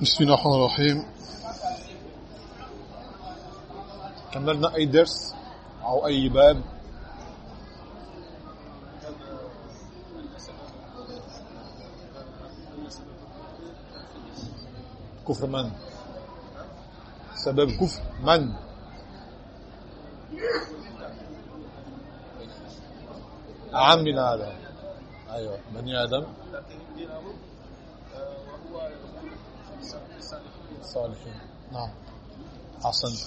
بسم الله الرحمن الرحيم. كملنا أي درس أو أي باب؟ كفر من؟ سبب كفر من؟ عمنا هذا أيوة بني آدم. صالحين. نعم. أحسنت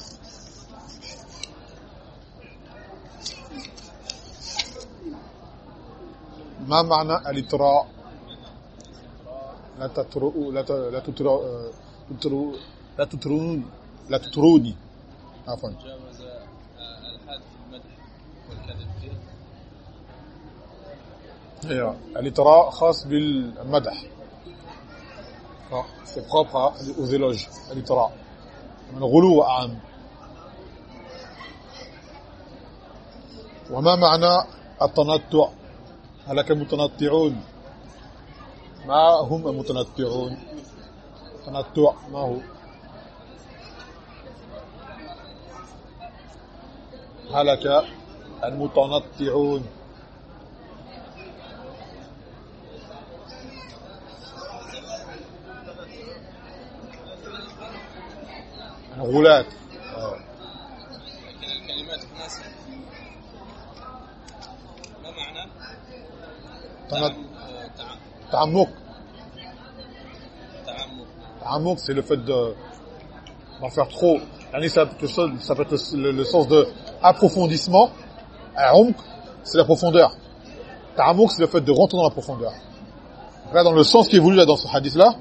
ما معنى الإطراء؟ لا تترؤوا لا لا تترؤوا تترؤوا لا تتروني لا تتروني عفوا. جاوز الحد في المدح والكذب فيه أيوه الإطراء خاص بالمدح. C'est propre à- aux éloges الإطراء الغلو عام وما معنى التنطع هلك المتنطعون ما هم المتنطعون تنطع ما هو هلك المتنطعون الغلاة آه. لكن الكلمات الناس ما معنى تنط- تعم- تعم- تعمق تعمق تعمق c'est le fait de d'en faire trop يعني ça peut être, ça peut être le, le sens de approfondissement عمق c'est la profondeur تعمق c'est le fait de rentrer dans la profondeur là dans le sens qui est voulu là dans ce hadith là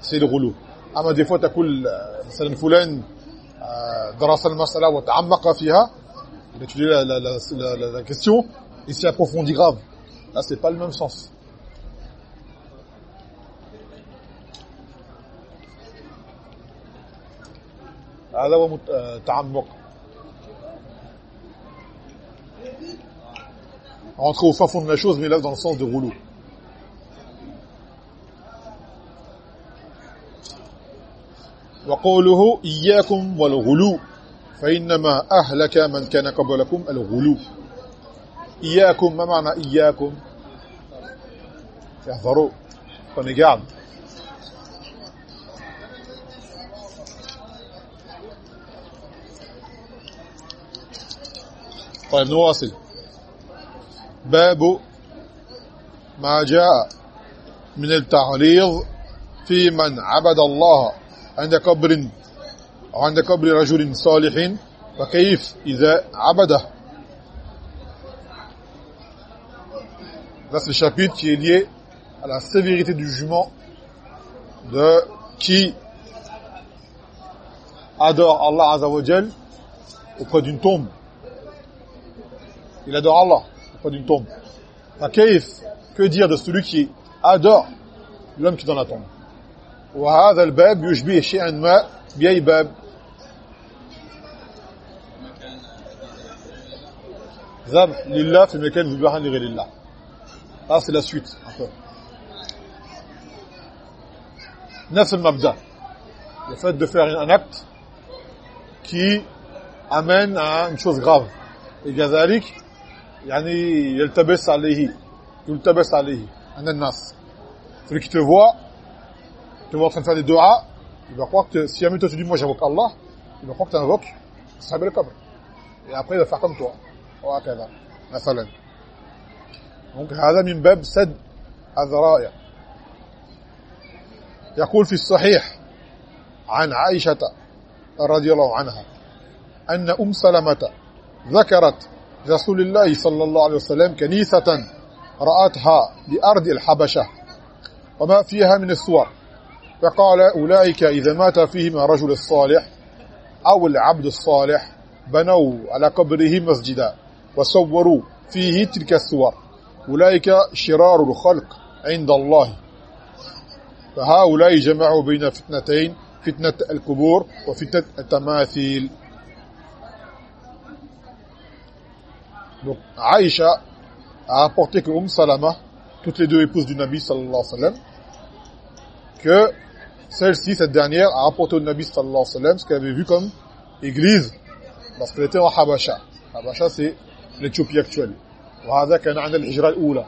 c'est le rouleau اما des fois تقول آه، مثلا فلان آه، درس المسألة وتعمق فيها il étudie la, la, la, la, la, la question il s'y approfondit grave là c'est pas le même sens هذا هو مت- آه، تعمق rentrer au fin fond de la chose mais là dans le sens de rouleau وقوله إياكم والغلو فإنما أهلك من كان قبلكم الغلو. إياكم ما معنى إياكم؟ احذروا garde طيب نواصل. باب ما جاء من التعريض في من عبد الله. عند قبر أو عند قبر رجل صالح وكيف إذا عبده Là, c'est le chapitre qui est lié à la sévérité du jugement de qui adore Allah Azzawajal auprès d'une tombe. Il adore Allah auprès d'une tombe. فكيف que dire de celui qui adore l'homme qui est dans la tombe وهذا الباب يشبه شيئا ما بأي باب مكان ذبح لله في مكان ذبح لغير الله là c'est la suite un peu نفس المبدأ le fait de faire un acte qui amène à une chose grave et كذلك يعني يلتبس عليه يلتبس عليه عند الناس celui qui te voit te voit en train de faire des doigts il va croire que si jamais toi tu dis moi j'invoque Allah il va croire que tu invoques Sahib al-Qabr et après il va faire comme toi وهكذا مثلا donc هذا من باب سد الذرائع يقول في الصحيح عن عائشة رضي الله عنها أن أم سلمة ذكرت رسول الله صلى الله عليه وسلم كنيسة رأتها بأرض الحبشة وما فيها من الصور فقال أولئك إذا مات فيهم الرجل الصالح أو العبد الصالح بنوا على قبره مسجدا وصوروا فيه تلك الصور. أولئك شرار الخلق عند الله. فهؤلاء جمعوا بين فتنتين فتنة القبور وفتنة التماثيل. Aïcha a apporté que Umm Salama, toutes les deux épouses du Nabi sallallahu alayhi wa sallam, que celle-ci, cette dernière, a apporté au Nabi sallallahu alayhi wa sallam ce qu'elle avait vu comme église lorsqu'elle était en Habasha. Habasha, c'est l'Éthiopie actuelle. وهذا كان عند الهجرة الأولى.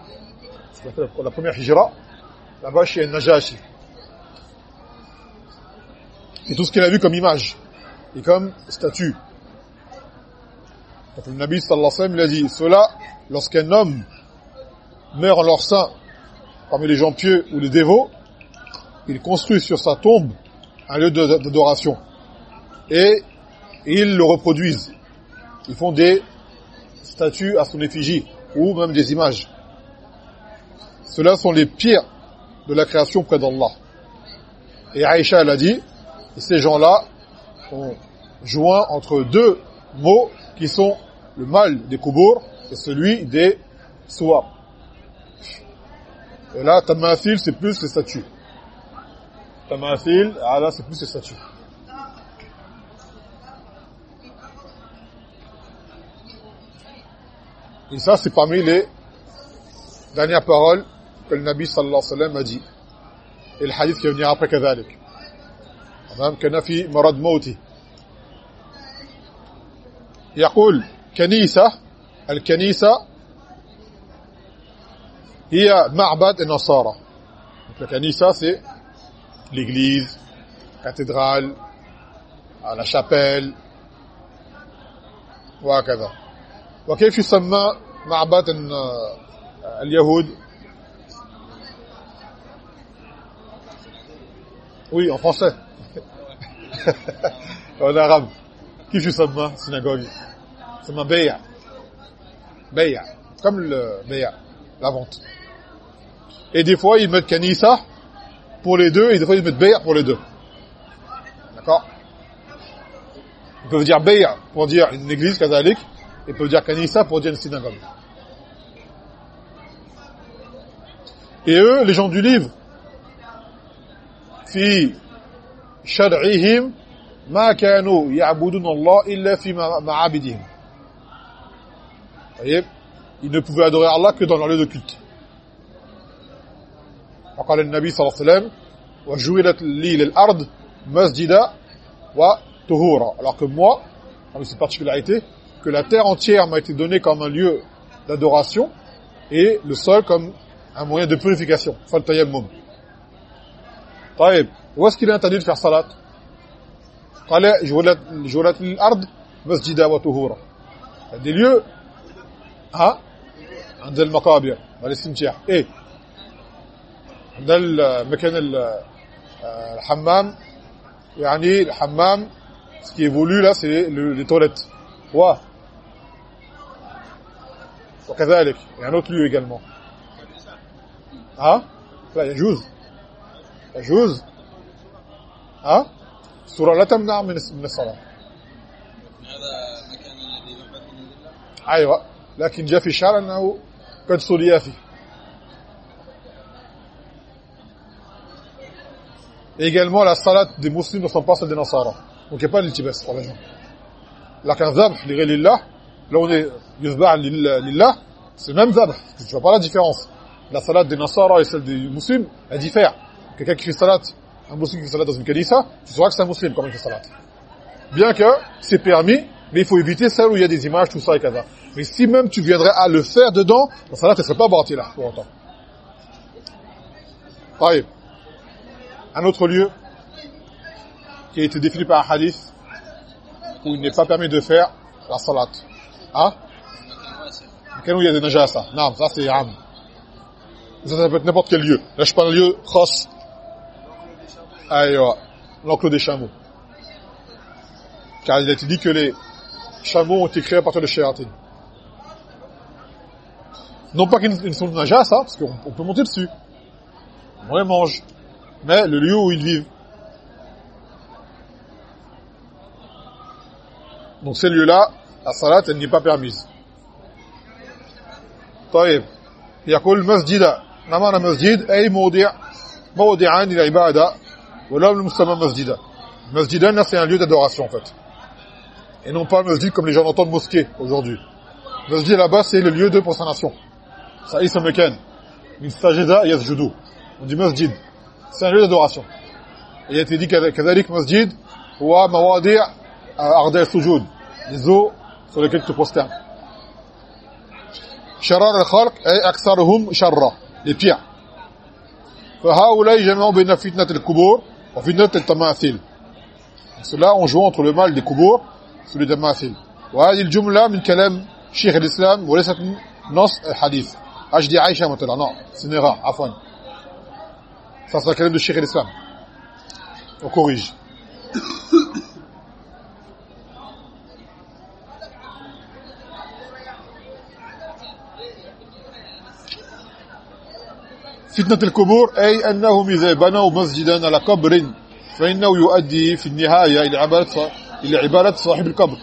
La première hijra, là-bas chez Najashi. Et tout ce qu'elle a vu comme image et comme statue. Donc le Nabi sallallahu alayhi wa sallam, il a dit, cela, lorsqu'un homme meurt en leur sein, parmi les gens pieux ou les dévots, ils construisent sur sa tombe un lieu d'adoration. Et ils le reproduisent. Ils font des statues à son effigie ou même des images. Ceux-là sont les pires de la création près d'Allah. Et Aïcha, elle a dit, ces gens-là ont joint entre deux mots qui sont le mal des koubour et celui des soirs. Et là, tamathil, c'est plus les statues. Ah c'est plus les statues. Et ça, c'est parmi les dernières paroles que le Nabi sallallahu alayhi wa sallam a dit. Et le hadith qui va venir après كذلك. كان في مرض موتي يقول كنيسة الكنيسة هي معبد النصارى Donc la kanisa c'est l'église, cathédrale, la chapelle وهكذا وكيف يسمى معبد اليهود Oui, en français. en arabe. كيف يسمى synagogue يسمى بيع بيع comme le بيع la vente et des fois ils mettent kanisa pour les deux, et des fois ils mettent pour les deux. D'accord Ils peuvent dire Beya pour dire une église, Kazalik, et peuvent dire Kanissa pour dire une synagogue. Et eux, les gens du livre, fi ma kanu ya'budun Allah illa fi ma'abidihim. Vous voyez, ils ne pouvaient adorer Allah que dans leur lieu de culte. وقال النبي صلى الله عليه وسلم وجعلت لي للأرض مسجدا وطهورا alors que moi avec cette particularité que la terre entière m'a été donnée comme un lieu d'adoration et le sol comme un moyen de purification فالتيمم طيب où est-ce qu'il est interdit de faire salat قال جعلت لي الأرض مسجدا وطهورا des lieux ها عند المقابر dans les cimetières et عند المكان الحمام. يعني الحمام ce qui est voulu là c'est les وكذلك et un autre lieu ها لا يجوز يجوز ها الصورة لا تمنع من من الصلاة هذا المكان الذي أيوه لكن جاء في الشارع انه قد صلي فيه Et également, la salat des musulmans ne sont pas celle des Nasara. Donc, il n'y a pas de l'iltibas, par exemple. La zabh, l'iray lillah, là on est yuzba' lillah, c'est le même zab. Tu ne vois pas la différence. La salat des Nasara et celle des musulmans, elle diffère. Quelqu'un qui fait salat, un musulman qui fait salat dans une kanisa, tu sauras que c'est un musulman quand il fait salat. Bien que c'est permis, mais il faut éviter celle où il y a des images, tout ça et ça. Mais si même tu viendrais à le faire dedans, la salat ne serait pas bâtie là, pour autant. Allez un autre lieu qui a été défini par un hadith où il n'est pas permis de faire la salat. Hein? Quel où il y a des najasa Non, ça c'est am. Ça, peut être n'importe quel lieu. Là, je parle de lieu cross. Aïe, l'enclos des chameaux. Car il a été dit que les chameaux ont été créés à partir de Sheratin. Non pas qu'ils ne sont de najasa, hein, parce qu'on peut monter dessus. On les mange Mais le lieu où ils vivent. Donc ces lieux-là, la salat, elle n'est pas permise. طيب يقول مسجد ما معنى مسجد أي موضع موضعان للعبادة ولا المسمى مسجدا مسجدا c'est un lieu d'adoration en fait et non pas masjid comme les gens entendent mosquée aujourd'hui masjid là-bas c'est le lieu de prosternation ça ism mekan min sajada yasjudu on dit masjid سنعيد دراسته التي كذلك مسجد ومواضع أغداء آه، السجود للذو sur lesquels te شرار الخلق أي أكثرهم شرا لبيع فهؤلاء جمعوا بين فتنة القبور وفتنة التماثيل. Cela on joue entre le mal des قبور celui des tamathil. وهذه الجملة من كلام شيخ الإسلام وليست نص الحديث. أجدي عائشة مثلا non ce عفوا. ça c'est le كلام de شيخ الإسلام on corrige فتنة الكبور أي أنهم إذا بنوا مسجدا على قبر فإنه يؤدي في النهاية إلى عبادة إلى عبادة صاحب القبر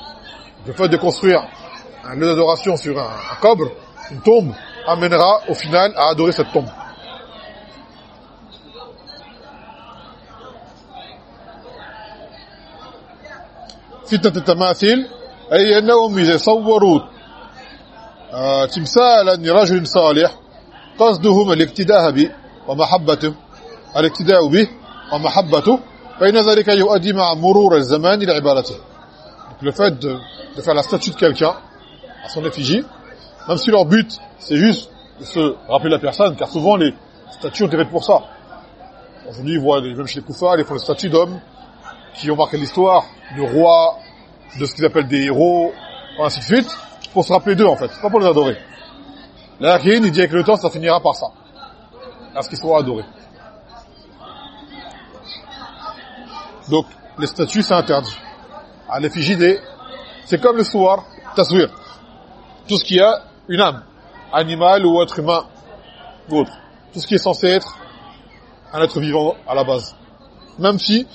le fait de construire un lieu d'adoration sur un, un qabre, une tombe, amènera au final à adorer cette tombe. فتنة التماثيل أي أنهم إذا صوروا تمثالا لرجل صالح قصدهم الاقتداء به ومحبته الاقتداء به ومحبته فإن ذلك يؤدي مع مرور الزمان إلى عبادته le fait de, de faire la statue de quelqu'un à son effigie même si leur but c'est juste de se rappeler la personne car souvent les statues ont été faites pour ça aujourd'hui ils voient même chez les koufars ils font des statues d'hommes qui ont marqué l'histoire de rois de ce qu'ils appellent des héros ainsi de suite pour se rappeler d'eux en fait. Pas pour les adorer. La il dit avec le temps ça finira par ça. À ce qu'ils soient adorés. Donc les statues c'est interdit. À l'effigie des c'est comme le soir taswir. Tout ce qui a une âme animal ou être humain ou autre. Tout ce qui est censé être un être vivant à la base. Même si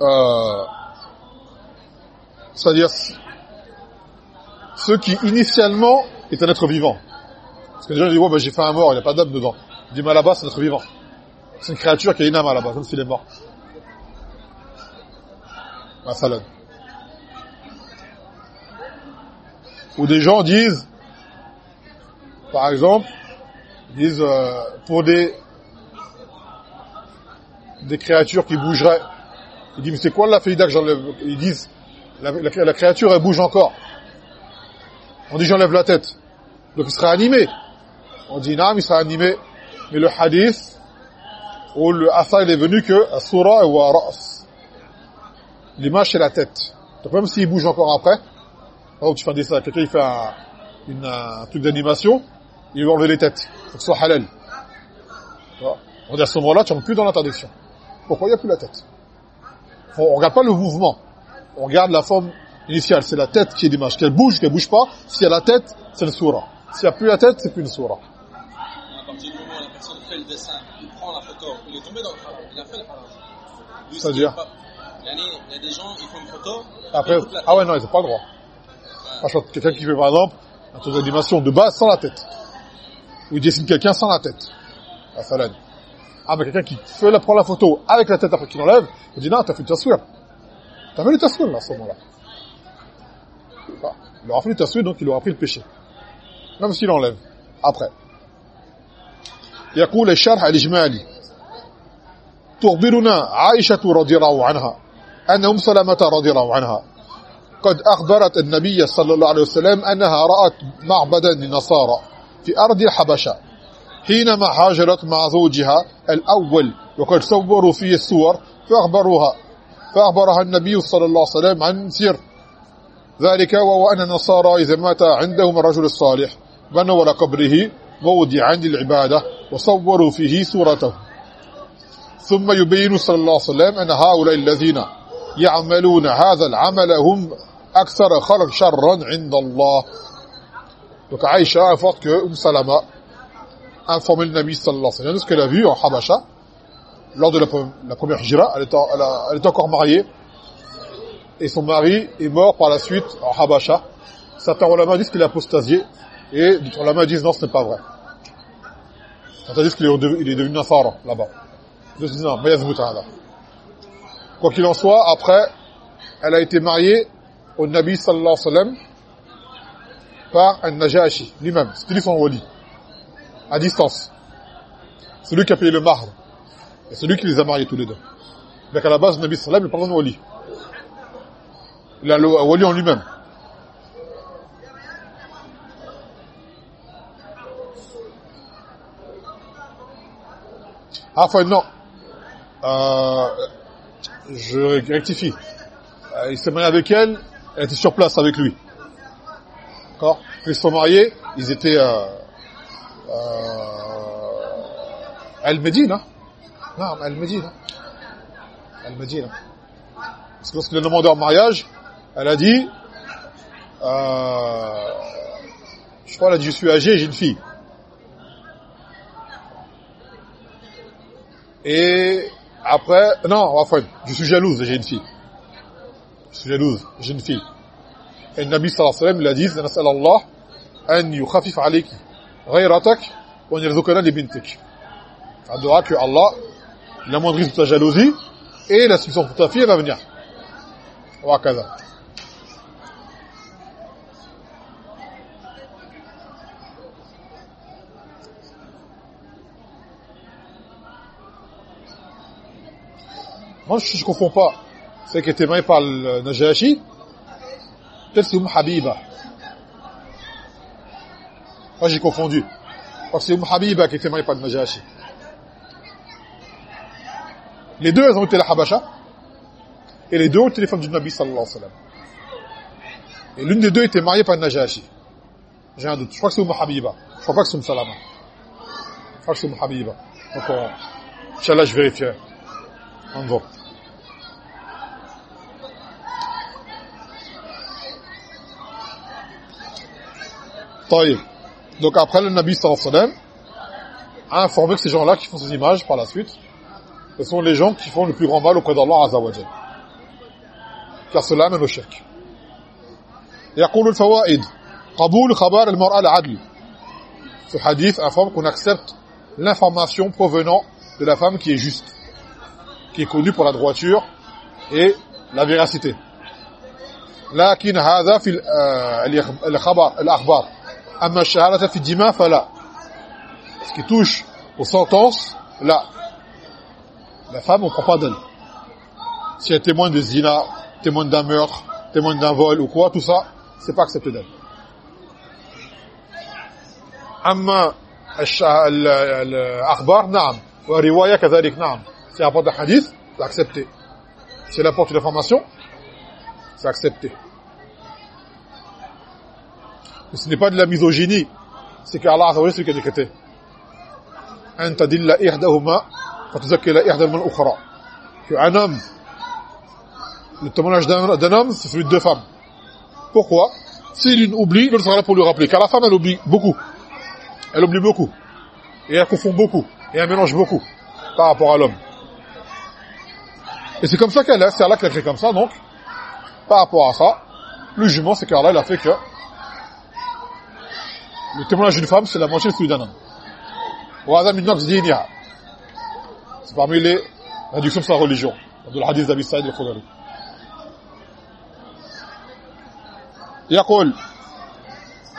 euh, c'est-à-dire ceux qui initialement est un être vivant. Parce que les gens disent, ouais, ben, j'ai fait un mort, il n'y a pas d'âme dedans. Il dit, là-bas, c'est un être vivant. C'est une créature qui a une âme là-bas, comme s'il est mort. Bah, un salade. Ou des gens disent, par exemple, disent, euh, pour des, des créatures qui bougeraient, ils disent mais c'est quoi la faïda que j'enlève ils disent la, créature elle bouge encore. On dit j'enlève la tête. Donc il sera animé. On dit non il sera animé. Mais le hadith ou le asa il est venu que surah wa ra's. L'image c'est la tête. Donc même s'il bouge encore après donc tu fais un dessin quelqu'un il fait un, truc d'animation il va enlever les têtes faut que ce soit halal. On dit à ce moment là tu rentres plus dans l'interdiction. Pourquoi il n'y a plus la tête? On ne regarde pas le mouvement. On regarde la forme initiale. C'est la tête qui est l'image qu'elle bouge qu'elle bouge pas. S'il y a la tête c'est le surah s'il n'y a plus la tête c'est plus une surah à partir du moment où la personne fait le dessin il prend la photo il est tombé dans le haram il a fait le haram c'est-à-dire il y a des gens ils font une photo après ah ouais non ils n'ont pas le droit. Quelqu'un qui fait par exemple un truc d'animation de base sans la tête. Ou il dessine quelqu'un sans la tête. À Salan ah mais quelqu'un qui fait la, prend la photo avec la tête après qu'il enlève il dit non t'as fait le taswir t'as fait le taswir là à ce moment là il aura fait le taswir donc il aura pris le péché même s'il enlève après يقول الشرح الإجمالي تخبرنا عائشة رضي الله عنها أن أم سلمة رضي الله عنها قد أخبرت النبي صلى الله عليه وسلم أنها رأت معبدا للنصارى في أرض الحبشة حينما هاجرت مع زوجها الأول وقد صوروا فيه الصور فأخبروها فأخبرها النبي صلى الله عليه وسلم عن سير ذلك وهو أن النصارى إذا مات عندهم الرجل الصالح بنوا قبره موضعا للعبادة وصوروا فيه صورته. ثم يبين صلى الله عليه وسلم أن هؤلاء الذين يعملون هذا العمل هم أكثر خلق شرا عند الله. Donc Aïcha Salama a informé le Nabi sallallahu alayhi wa sallam ce qu'elle a vu en Habasha lors de la, première hijra, elle était, encore mariée et son mari est mort par la suite en Habasha. Certains ulama disent qu'il a apostasié et d'autres ulama disent non ce n'est pas vrai. Certains disent qu'il est, devenu Nasara là-bas. D'autres disent non, Quoi qu'il en soit, après, elle a été mariée au Nabi sallallahu alayhi wa sallam par un Najashi lui-même. C'était lui son wali. À distance. C'est lui qui a payé le marbre. Et c'est lui qui les a mariés tous les deux. Donc à la base, le Nabi sallam n'est pas un wali. Il a le en lui-même. Ah, enfin, non. Euh, je rectifie. Euh, il s'est marié avec elle, elle était sur place avec lui. D'accord? Ils se sont mariés, ils étaient euh, euh, Al-Medina. Non, Al-Medina. Al-Medina. Parce que lorsqu'il a demandé en mariage, elle a dit, euh, je crois qu'elle a dit, je suis âgé, j'ai une fille. Et après, non, enfin, je suis jalouse, j'ai une fille. Je suis jalouse, j'ai une fille. Et le Nabi sallallahu alayhi wa sallam, il a dit, « Allah an yukhafif alayki » ghayratak wa yarzuqana li bintik un que Allah il amoindrisse ta jalousie et la substance de ta fille va venir wa Moi, je ne confonds pas. C'est qui était marié par le Najashi. Peut-être c'est Habiba. Moi, j'ai confondu. Parce que c'est Umm Habiba qui était mariée par le Najashi. Les deux, elles ont été la Habasha. Et les deux ont été les femmes du Nabi sallallahu alayhi wa sallam. Et l'une des deux était mariée par le Najashi. J'ai un doute. Je crois que c'est Umm Habiba. Je crois pas que c'est Umm Salama. Je crois que c'est Umm Habiba. Donc, on... Inch'Allah, je vérifierai. انظر طيب donc après le Nabi sallallahu alayhi wa sallam a informé que ces gens-là qui font ces images par la suite ce sont les gens qui font le plus grand mal auprès d'Allah azza wa jalla car cela mène au shirk يقول الفوائد قبول خبر المرأة العدل ce hadith informe qu'on accepte l'information provenant de la femme qui est juste qui est connu pour la droiture et la véracité. لكن هذا في الخبر الاخبار amma shahadata fi fala ce qui touche aux sentences là. La femme on ne prend pas d'elle. Si elle témoigne de zina témoin d'un meurtre témoigne d'un vol ou quoi tout ça c'est pas accepté d'elle. Amma al-akhbar na'am. Wa riwaya na'am. C'est un de hadith c'est accepté. C'est l'apporte de l'information c'est accepté Mais ce n'est pas de la misogynie, c'est qu'Allah a ce qu'il a décrété. أن تدل إحداهما فتذكر إحداهما الأخرى. Qu'un homme, le témoignage d'un homme, c'est celui de deux femmes. Pourquoi Si l'une oublie, l'autre sera là pour lui rappeler. Car la femme, elle oublie beaucoup. Elle oublie beaucoup. Et elle confond beaucoup. Et elle mélange beaucoup par rapport à l'homme. Et c'est comme ça qu'elle est, c'est Allah qui l'a fait comme ça, donc, par rapport à ça, le jugement, c'est qu'Allah, il a fait que le témoignage d'une femme, c'est la moitié de celui d'un homme. C'est parmi les réductions de sa religion, de le hadith d'Abi Saïd al-Khudari. يقول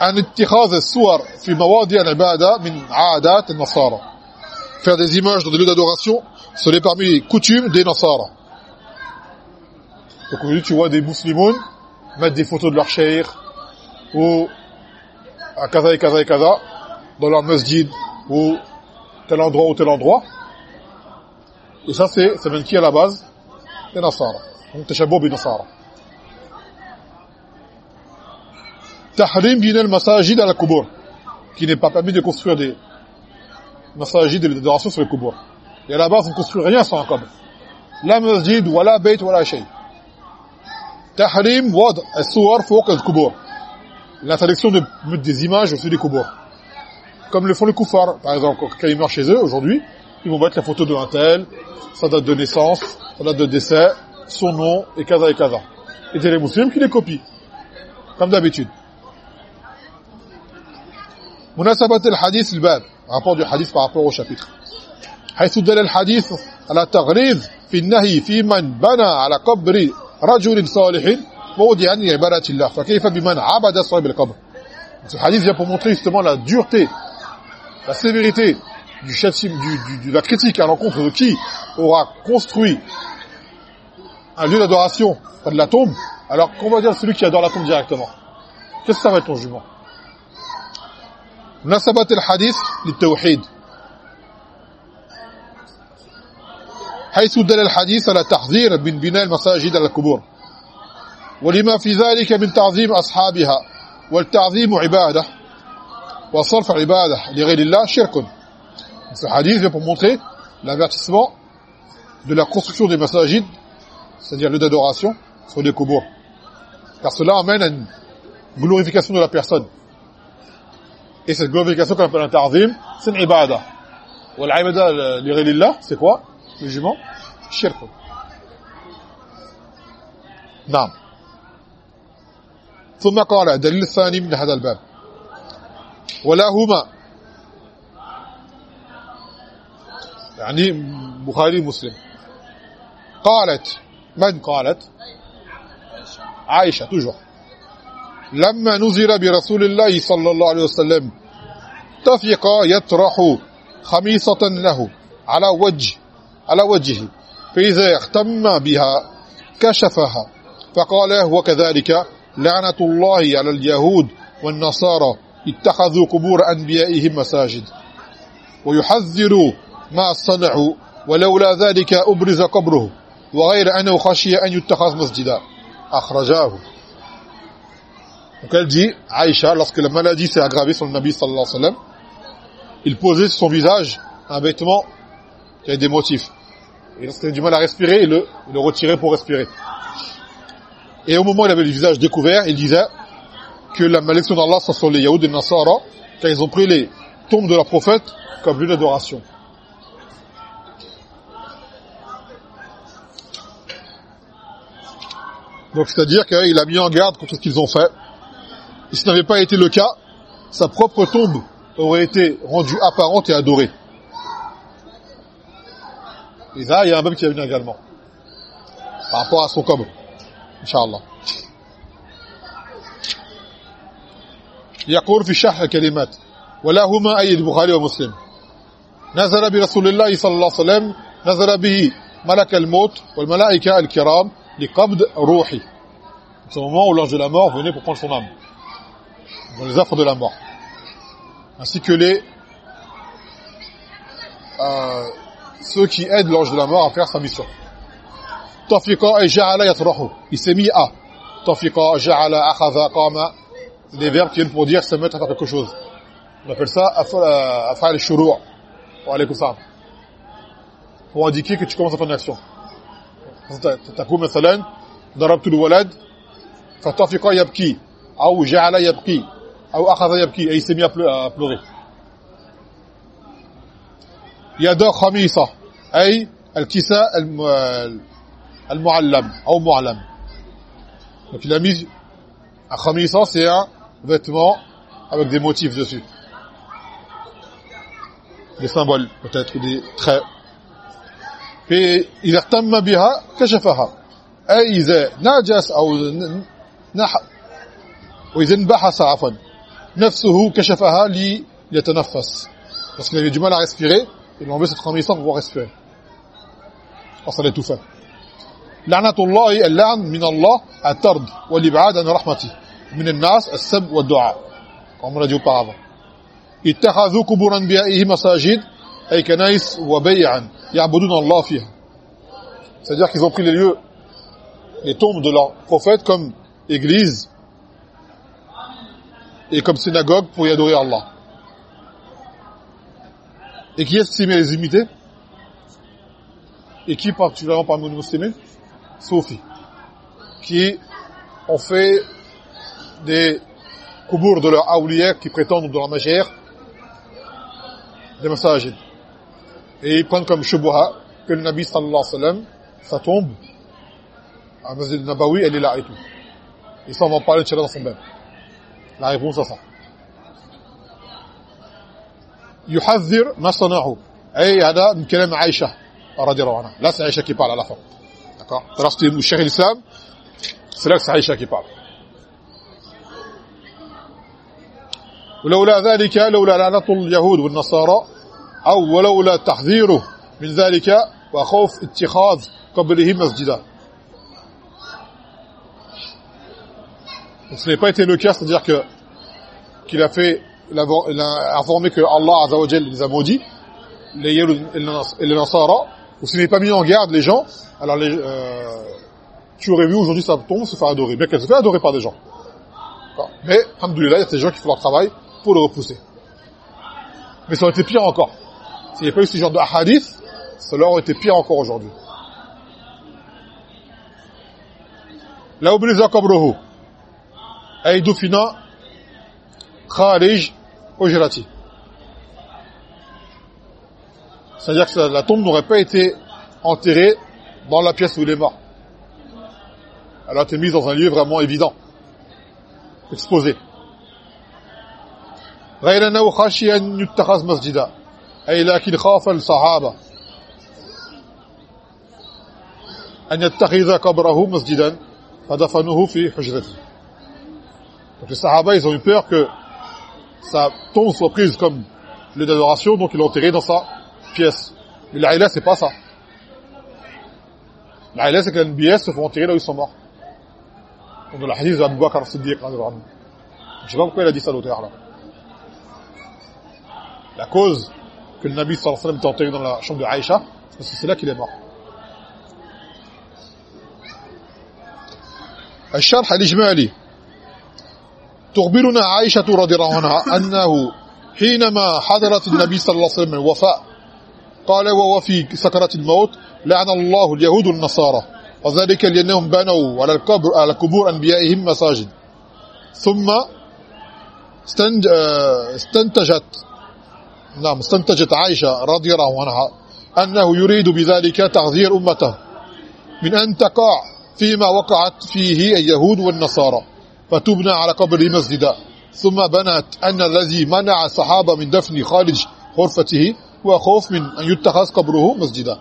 أن اتخاذ الصور في مواضع العبادة من عادات النصارى faire des images dans des lieux d'adoration ce n'est parmi les coutumes des Nasara donc aujourd'hui tu vois des musulmans mettre des photos de leur cheikh ou à kaza et kaza et kaza dans leur masjid ou tel endroit ou tel endroit. Et ça c'est ça vient de qui à la base? Les Nasara. Donc tashabou bi Nasara. Tahrim bin al-masajid à la kubur qui n'est pas permis de construire des masajid et d'adoration sur les kubur. Et à la base on ne construit rien sans un la masjid wala bayt wala shay. Tahrim wad as-suwar fawq al-kubur l'interdiction de mettre des images au-dessus des kubur comme le font les koufars par exemple quand ils meurent chez eux aujourd'hui ils vont mettre la photo d'un tel sa date de naissance sa date de décès son nom et kaza et kaza et c'est les musulmans qui les copient comme d'habitude مناسبة الحديث الباب rapport du hadith par rapport au chapitre حيث دل الحديث على تغريض في النهي في من بنى على قبر رجل صالح موضعا لعبادة الله فكيف بمن عبد صاحب القبر ce hadith vient pour montrer justement la dureté la sévérité du, du, du de la critique à l'encontre de qui aura construit un lieu d'adoration près de la tombe, alors qu'on va dire celui qui adore la tombe directement Qu'est-ce que ça va être ton jugement نسبت الحديث للتوحيد حيث دل الحديث على تحذير من بناء المساجد على القبور ولما في ذلك من تعظيم أصحابها والتعظيم عبادة وصرف عبادة لغير الله شرك Ce hadith vient pour montrer l'avertissement de la construction des masajid, c'est-à-dire le d'adoration, sur des kubour. Car cela amène à une glorification de la personne. Et cette glorification qu'on appelle un ta'zim, c'est une ibada. Wa l'ibada li ghayrillah, c'est quoi Le jugement Shirk. نعم ثم قال الدليل الثاني من هذا الباب. ولهما يعني بخاري مسلم قالت من قالت؟ عائشة toujours. لما نزل برسول الله صلى الله عليه وسلم تفق يطرح خميصة له على وجه على وجهه. فإذا اختم بها كشفها. فقال هو كذلك لعنة الله على اليهود والنصارى اتخذوا قبور أنبيائهم مساجد ويحذروا ما صنعوا ولولا ذلك أبرز قبره وغير أنه خشي أن يتخذ مسجدا أخرجاه Donc elle dit, Aïcha, lorsque la maladie s'est aggravée sur le Nabi sallallahu alayhi wa sallam, il posait sur son visage un vêtement qui avait des motifs. Et lorsqu'il avait du mal à respirer, il le, il le retirait pour respirer. Et au moment où il avait le visage découvert, il disait que la malédiction d'Allah soit sur les Yahoud et les Nasara, car ils ont pris les tombes de leur prophète comme lieu d'adoration. Donc c'est-à-dire qu'il a mis en garde contre ce qu'ils ont fait. Et si ce n'avait pas été le cas, sa propre tombe aurait été rendue apparente et adorée. Et là, il y a un homme qui va venir également. Par rapport à son cobre. Inch'Allah. يقول في شرح الكلمات ولهما أي البخاري ومسلم نزل برسول الله صلى الله عليه وسلم نزل به ملك الموت والملائكة الكرام لقبض روحي C'est moment où l'ange de la mort venait pour prendre son âme. Dans les affres de la mort. Ainsi que les euh, ceux qui aident l'ange de la mort à faire sa mission. طفقا جعل يطرحه يسمي ا طفقا جعل أخذ قام. دي فيرب كي بو دير سمت افا كلكو شوز لا بيرسا افا الشروع وعليكم السلام هو دي كي كي تكومونس افون اكسيون تقوم مثلا ضربت الولد فطفقا يبكي أو جعل يبكي أو اخذ يبكي اي سمي بلوري يا دو اي الكساء المال المعلم او معلم donc il a mis un khamisa c'est un vêtement avec des motifs dessus des symboles peut-être des traits في إذا اهتم بها كشفها أي إذا نجس أو نح وإذا انبحث عفوا نفسه كشفها ليتنفس parce qu'il avait du mal à respirer il enlevé cette khamisa pour pouvoir respirer parce qu'elle étouffait لعنة الله اللعن من الله الطرد والإبعاد عن رحمته من الناس السب والدعاء comme on auparavant اتخذوا قبور أنبيائهم مساجد أي كنائس وبيعا يعبدون الله فيها c'est-à-dire qu'ils ont pris les lieux les tombes de leurs prophètes comme église et comme synagogue pour y adorer Allah et qui estimait les imiter et qui particulièrement parmi nous musulmans Sophie qui ont fait des kubours de leurs awliya qui prétendent de la magère des masajid et ils prennent comme shubuha que le Nabi sallallahu alayhi wa sallam sa tombe à Masjid Nabawi elle est là et tout et ça on va en parler de dans son bain la réponse à ça يحذر ما صنعه اي هذا من كلام عائشه رضي الله عنها لا c'est Aïcha qui parle à la fin d'accord alors le cheikh l'islam c'est là que c'est Aïcha qui parle ولولا ذلك لولا لعنة اليهود والنصارى أو ولولا تحذيره من ذلك وخوف اتخاذ قبره مسجدا ce n'est pas été le cas, c'est-à-dire que qu'il a fait, il a, informé que Allah Azza wa les a maudits, les Yahud et les Nasara, ou s'il n'est pas mis en garde les gens, alors les, euh, tu aurais vu aujourd'hui sa tombe se faire adorer, bien qu'elle se fait adorer par des gens. Mais, alhamdoulilah, il y a des gens qui font leur travail pour le repousser. Mais ça aurait été pire encore. S'il n'y avait pas eu ce genre de hadith, cela aurait été pire encore aujourd'hui. La. C'est-à-dire que la tombe n'aurait pas été enterrée dans la pièce où il est mort. Elle a été mise dans un lieu vraiment évident, exposé. غير أنه خشي أن يتخذ مسجدا أي لكن خاف الصحابة أن يتخذ قبره مسجدا فدفنوه في حجرته donc les sahaba ils ont eu peur que sa tombe soit prise comme lieu d'adoration donc ils l'ont enterré dans sa pièce mais l'aïla c'est pas ça l'aïla c'est que les NBS se font enterrer là où ils sont morts donc dans le hadith d'Abu Bakr al-Siddiq je sais pas pourquoi il a dit ça l'auteur là la cause que le Nabi sallallahu alayhi wa sallam était enterré dans la chambre de Aïcha, parce que c'est là qu'il est mort. الشرح الإجمالي تخبرنا عائشة رضي الله عنها أنه حينما حضرت النبي صلى الله عليه وسلم الوفاء قال وهو في سكرة الموت لعن الله اليهود والنصارى. وذلك لأنهم بنوا على القبر على قبور أنبيائهم مساجد. ثم استنتجت نعم استنتجت عائشة رضي الله عنها أنه يريد بذلك تغذير أمته من أن تقع فيما وقعت فيه اليهود والنصارى فتبنى على قبر مسجدا. ثم بنت أن الذي منع الصحابة من دفن خالد غرفته وخوف من أن يتخذ قبره مسجدا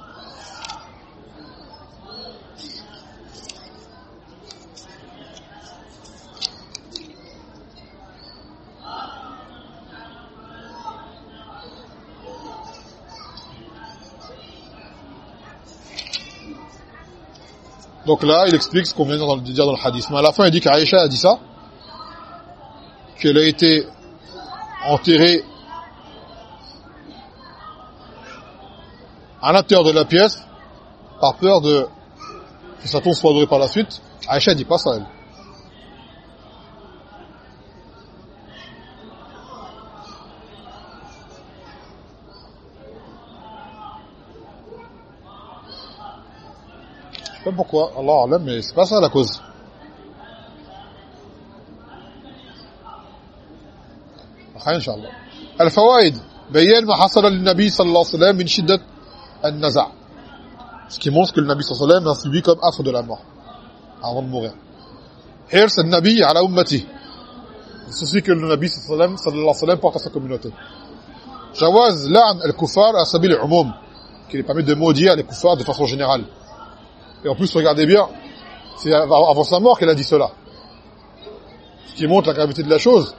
Donc là, il explique ce qu'on vient de dire dans le hadith. Mais à la fin, il dit qu'Aïcha a dit ça, qu'elle a été enterrée à l'intérieur de la pièce par peur de que sa tombe soit adorée par la suite. Aïcha dit pas ça, elle. sais pas pourquoi, Allah Allah, mais c'est pas ça la cause. خير ان شاء الله الفوائد بيان ما حصل للنبي صلى الله عليه وسلم من شدة ce qui montre que le Nabi sallallahu alayhi wa a subi comme affre de la mort, avant de mourir. Hirs al-Nabi ala ummati. Ceci que le Nabi sallallahu alayhi wa porte à sa communauté. Jawaz la'an al-kuffar à sabil umum. qui est permis de maudire les kuffars de façon générale. Et en plus, regardez bien, c'est avant sa mort qu'elle a dit cela. Ce qui montre la gravité de la chose.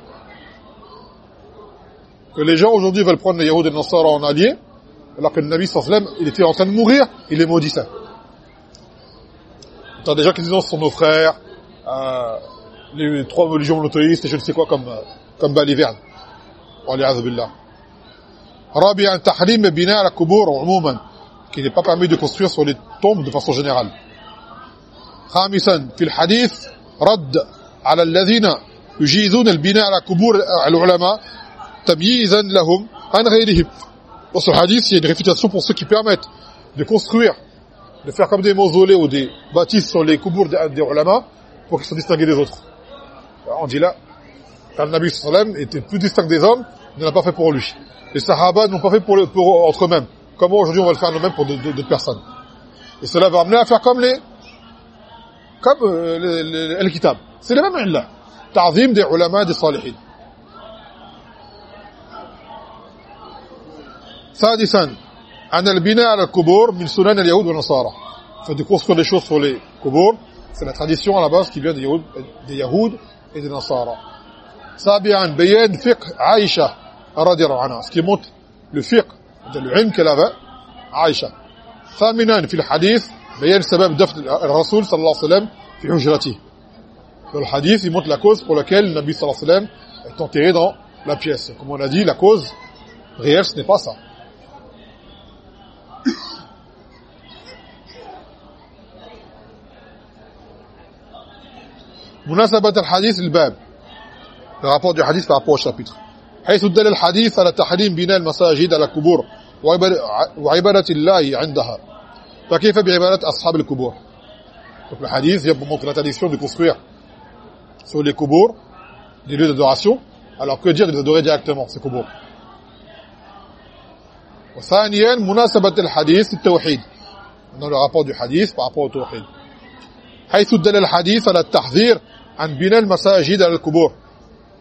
Que les gens aujourd'hui veulent prendre les Yahoud et les Nassara en alliés, alors que le Nabi sallam, il était en train de mourir, il les maudissait. T'as des gens qui disent non, ce sont nos frères, euh, les trois religions monothéistes et je ne sais quoi comme, euh, comme baliverne. Waliyaz billah. تحريم بناء على القبور عموما qu'il n'est pas permis de construire sur les tombes de façon générale. خامسا في الحديث رد على الذين يجيزون البناء على قبور العلماء تمييزا لهم عن غيرهم. Dans ce hadith, il y a une réfutation pour ceux qui permettent de construire, de faire comme des mausolées ou des bâtisses sur les kubours des, ulama pour qu'ils soient distingués des autres. On dit là, le Nabi sallam était plus distinct des hommes, il ne l'a pas fait pour lui. Les sahaba n'ont pas fait pour, entre eux-mêmes. Comment aujourd'hui on va le faire nous-mêmes pour d'autres personnes Et cela va amener à faire comme les comme euh, les, les, les kitab. C'est le même illah. Ta'zim des ulama des salihin. سادسا عن البناء على القبور من سنن اليهود والنصارى. فديكوس كون دي شوز سور لي كوبور سي لا تراديسيون على باس كي فيان دي يهود دي يهود اي دي نصارى سابعا بيان فقه عائشة رضي الله عنها سكي موت لو فقه ده العلم كلاف عائشة. ثامنا في الحديث بيان سبب دفن الرسول صلى الله عليه وسلم في حجرته. والحديث يموت لا كوز pour laquelle النبي صلى الله عليه وسلم est enterré dans la pièce. Comme on a dit la cause réelle ce n'est pas ça. مناسبة الحديث الباب le rapport du hadith par rapport au chapitre حيث دل الحديث على تحريم بناء المساجد على القبور وعبادة الله عندها فكيف بعبادة أصحاب القبور donc le hadith vient pour montrer l'interdiction de construire sur les kubur des lieux d'adoration alors que dire de les adorer directement ces kubur وثانيا مناسبة الحديث التوحيد dans le rapport du hadith par rapport au tawhid حيث دل الحديث على التحذير عن بناء المساجد على القبور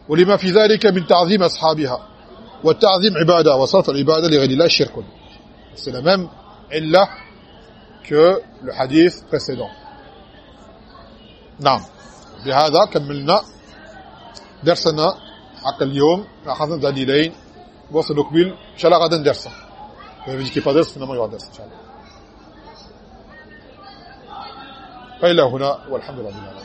ولما في ذلك من تعظيم أصحابها والتعظيم عبادة وصرف العبادة لغير الله شرك. C'est la même إلا que le hadith précédent. نعم. بهذا كملنا درسنا حق اليوم. أخذنا دليلين. وسنكمل إن شاء الله غدا درسا فيجي كيف درس إنما يوعد درس إن شاء الله. فإلى هنا والحمد لله